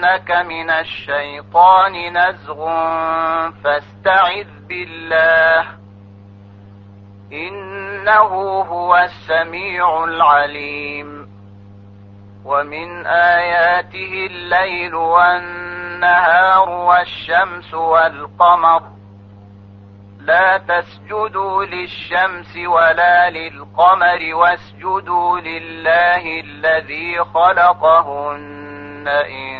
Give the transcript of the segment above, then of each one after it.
ينزغنك من الشيطان نزغ فاستعذ بالله. إنه هو السميع العليم. ومن آياته الليل والنهار والشمس والقمر. لا تسجدوا للشمس ولا للقمر واسجدوا لله الذي خلقهن إن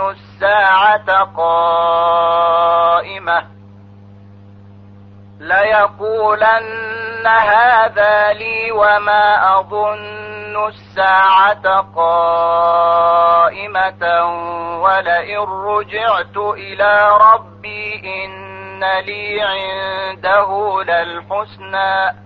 الساعة قائمة ليقولن هذا لي وما أظن الساعة قائمة ولئن رجعت إلى ربي إن لي عنده للحسنى